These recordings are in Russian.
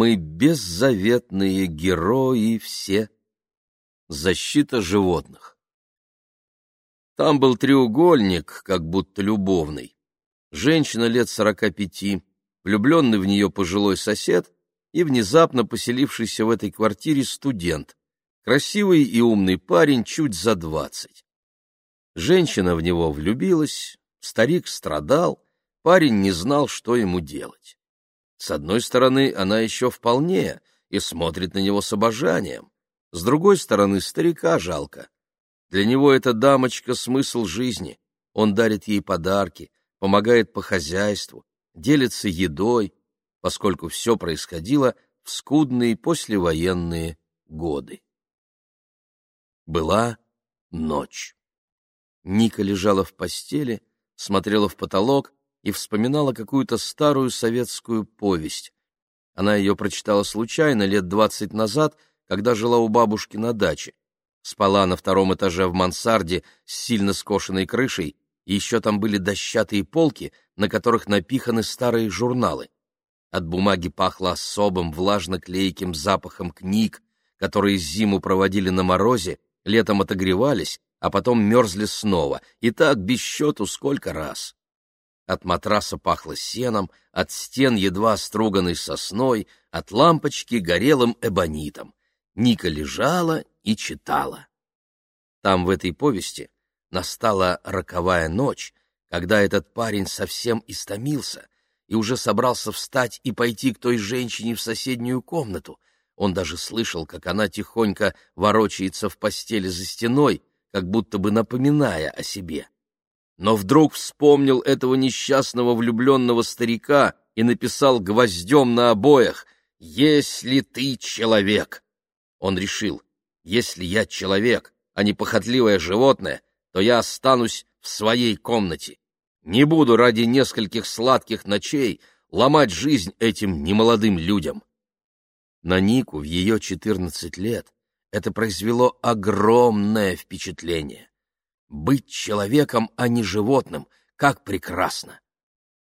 Мы беззаветные герои все. Защита животных. Там был треугольник, как будто любовный. Женщина лет сорока пяти, влюбленный в нее пожилой сосед и внезапно поселившийся в этой квартире студент, красивый и умный парень чуть за двадцать. Женщина в него влюбилась, старик страдал, парень не знал, что ему делать. С одной стороны, она еще вполне и смотрит на него с обожанием, с другой стороны, старика жалко. Для него эта дамочка — смысл жизни, он дарит ей подарки, помогает по хозяйству, делится едой, поскольку все происходило в скудные послевоенные годы. Была ночь. Ника лежала в постели, смотрела в потолок и вспоминала какую-то старую советскую повесть. Она ее прочитала случайно лет двадцать назад, когда жила у бабушки на даче. Спала на втором этаже в мансарде с сильно скошенной крышей, и еще там были дощатые полки, на которых напиханы старые журналы. От бумаги пахло особым влажно-клейким запахом книг, которые зиму проводили на морозе, летом отогревались, а потом мерзли снова, и так без счету сколько раз. От матраса пахло сеном, от стен едва струганной сосной, от лампочки горелым эбонитом. Ника лежала и читала. Там, в этой повести, настала роковая ночь, когда этот парень совсем истомился и уже собрался встать и пойти к той женщине в соседнюю комнату. Он даже слышал, как она тихонько ворочается в постели за стеной, как будто бы напоминая о себе. Но вдруг вспомнил этого несчастного влюбленного старика и написал гвоздем на обоях «Если ты человек». Он решил, если я человек, а не похотливое животное, то я останусь в своей комнате. Не буду ради нескольких сладких ночей ломать жизнь этим немолодым людям. На Нику в ее четырнадцать лет это произвело огромное впечатление. Быть человеком, а не животным, как прекрасно!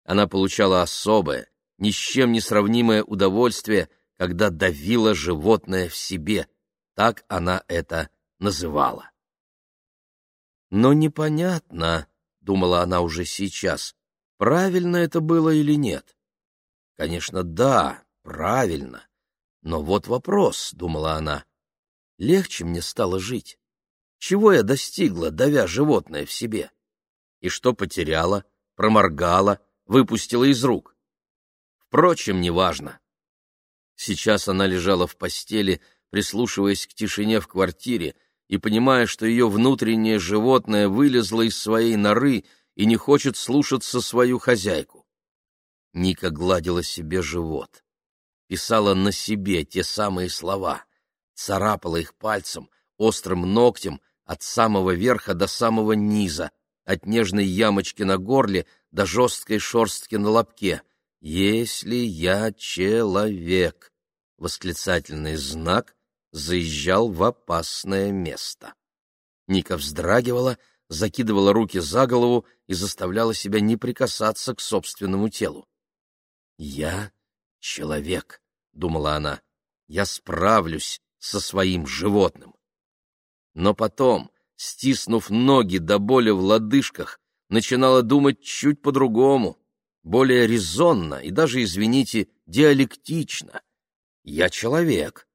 Она получала особое, ни с чем не сравнимое удовольствие, когда давила животное в себе, так она это называла. Но непонятно, — думала она уже сейчас, — правильно это было или нет. Конечно, да, правильно. Но вот вопрос, — думала она, Легче мне стало жить. Чего я достигла, давя животное в себе? И что потеряла, проморгала, выпустила из рук? Впрочем, неважно. Сейчас она лежала в постели, прислушиваясь к тишине в квартире и понимая, что ее внутреннее животное вылезло из своей норы и не хочет слушаться свою хозяйку. Ника гладила себе живот, писала на себе те самые слова царапала их пальцем, острым ногтем, от самого верха до самого низа, от нежной ямочки на горле до жесткой шорстки на лобке. «Если я человек!» Восклицательный знак заезжал в опасное место. Ника вздрагивала, закидывала руки за голову и заставляла себя не прикасаться к собственному телу. «Я человек», — думала она, — «я справлюсь со своим животным. Но потом, стиснув ноги до боли в лодыжках, начинала думать чуть по-другому, более резонно и даже, извините, диалектично. Я человек,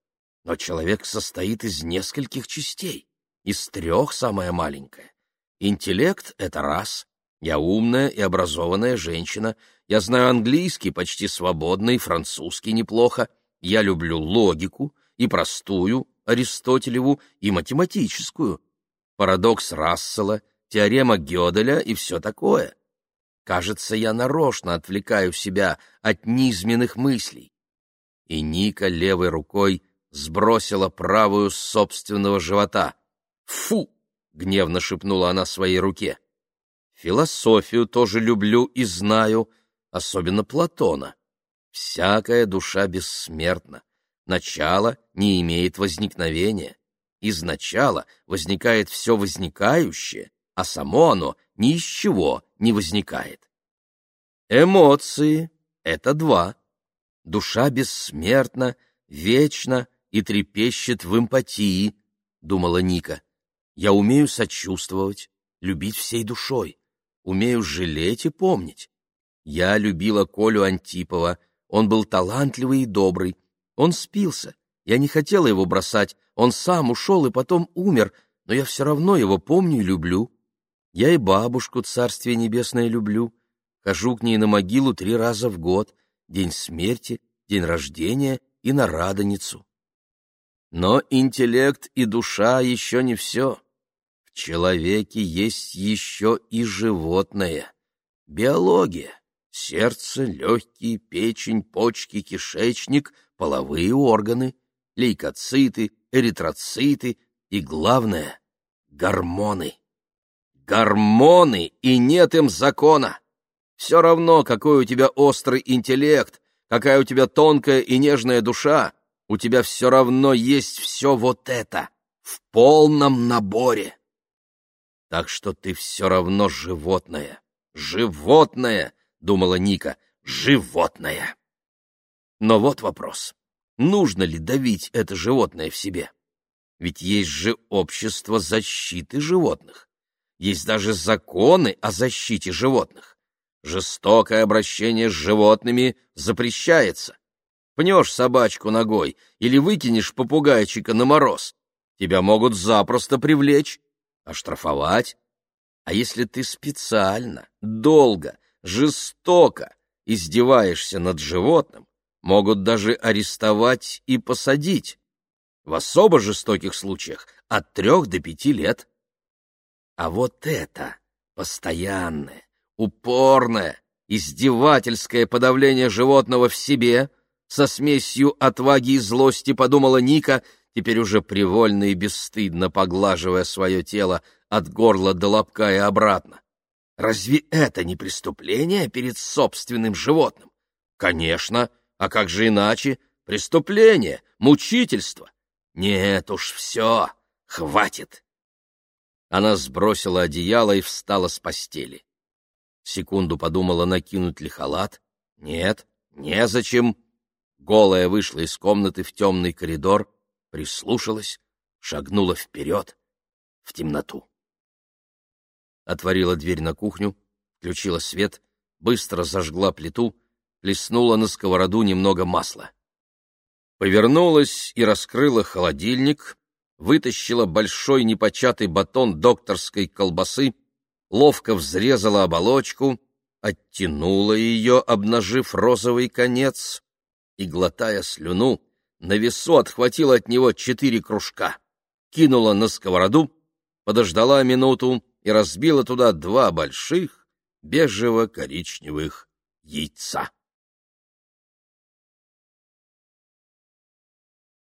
но человек состоит из нескольких частей, из трех самая маленькая. Интеллект — это раз, я умная и образованная женщина, я знаю английский почти свободно и французский неплохо, я люблю логику, и простую, Аристотелеву, и математическую, парадокс Рассела, теорема Гёделя и все такое. Кажется, я нарочно отвлекаю себя от низменных мыслей. И Ника левой рукой сбросила правую с собственного живота. «Фу!» — гневно шепнула она своей руке. «Философию тоже люблю и знаю, особенно Платона. Всякая душа бессмертна начало не имеет возникновения. Из начала возникает все возникающее, а само оно ни из чего не возникает. Эмоции — это два. душа бессмертна, вечна и трепещет в эмпатии, — думала Ника. Я умею сочувствовать, любить всей душой, умею жалеть и помнить. Я любила Колю Антипова, он был талантливый и добрый. Он спился, я не хотела его бросать, он сам ушел и потом умер, но я все равно его помню и люблю. Я и бабушку, царствие небесное, люблю. Хожу к ней на могилу три раза в год, день смерти, день рождения и на Радоницу. Но интеллект и душа еще не все. В человеке есть еще и животное. Биология. Сердце, легкие, печень, почки, кишечник, половые органы, лейкоциты, эритроциты и, главное, гормоны. Гормоны, и нет им закона. Все равно, какой у тебя острый интеллект, какая у тебя тонкая и нежная душа, у тебя все равно есть все вот это в полном наборе. Так что ты все равно животное. Животное, думала Ника, животное. Но вот вопрос. Нужно ли давить это животное в себе? Ведь есть же общество защиты животных. Есть даже законы о защите животных. Жестокое обращение с животными запрещается. Пнешь собачку ногой или выкинешь попугайчика на мороз, тебя могут запросто привлечь, оштрафовать. А если ты специально, долго, жестоко издеваешься над животным, могут даже арестовать и посадить. В особо жестоких случаях от трех до пяти лет. А вот это постоянное, упорное, издевательское подавление животного в себе со смесью отваги и злости, подумала Ника, теперь уже привольно и бесстыдно поглаживая свое тело от горла до лобка и обратно. Разве это не преступление перед собственным животным? Конечно, а как же иначе? Преступление, мучительство. Нет уж, все, хватит. Она сбросила одеяло и встала с постели. Секунду подумала, накинуть ли халат. Нет, незачем. Голая вышла из комнаты в темный коридор, прислушалась, шагнула вперед, в темноту. Отворила дверь на кухню, включила свет, быстро зажгла плиту, плеснула на сковороду немного масла. Повернулась и раскрыла холодильник, вытащила большой непочатый батон докторской колбасы, ловко взрезала оболочку, оттянула ее, обнажив розовый конец, и, глотая слюну, на весу отхватила от него четыре кружка, кинула на сковороду, подождала минуту и разбила туда два больших бежево-коричневых яйца.